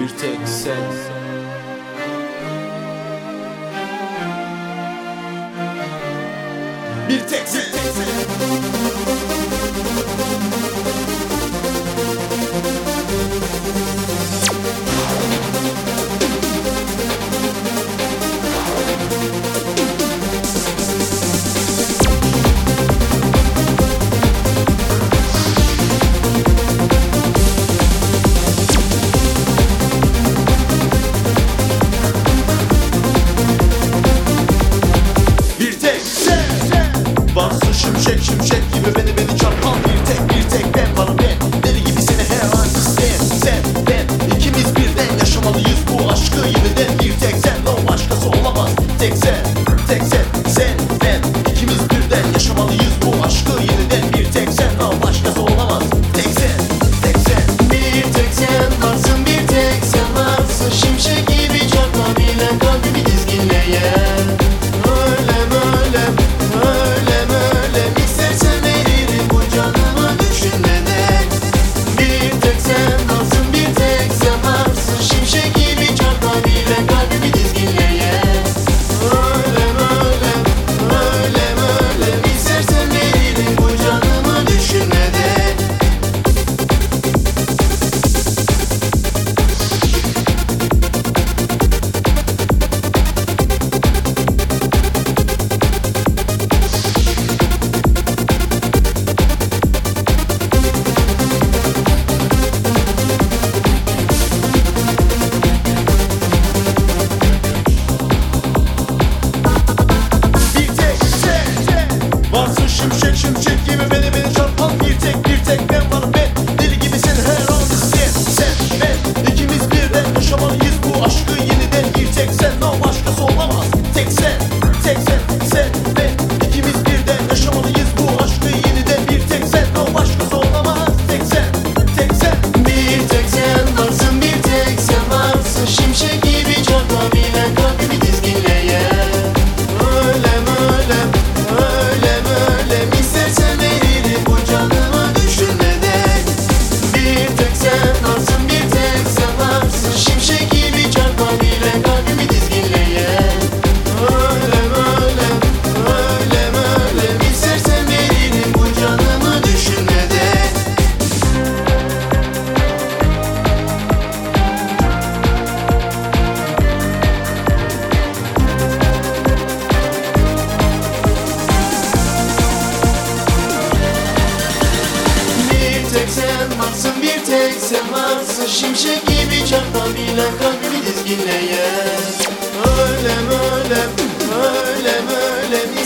bir tek sen Bir tek sen, tek sen. Bastı şimşek şimşek gibi beni Semansın bir tek semansın Şimşek gibi çaktan bile kalbimi dizginleyen Ölem ölem ölem ölem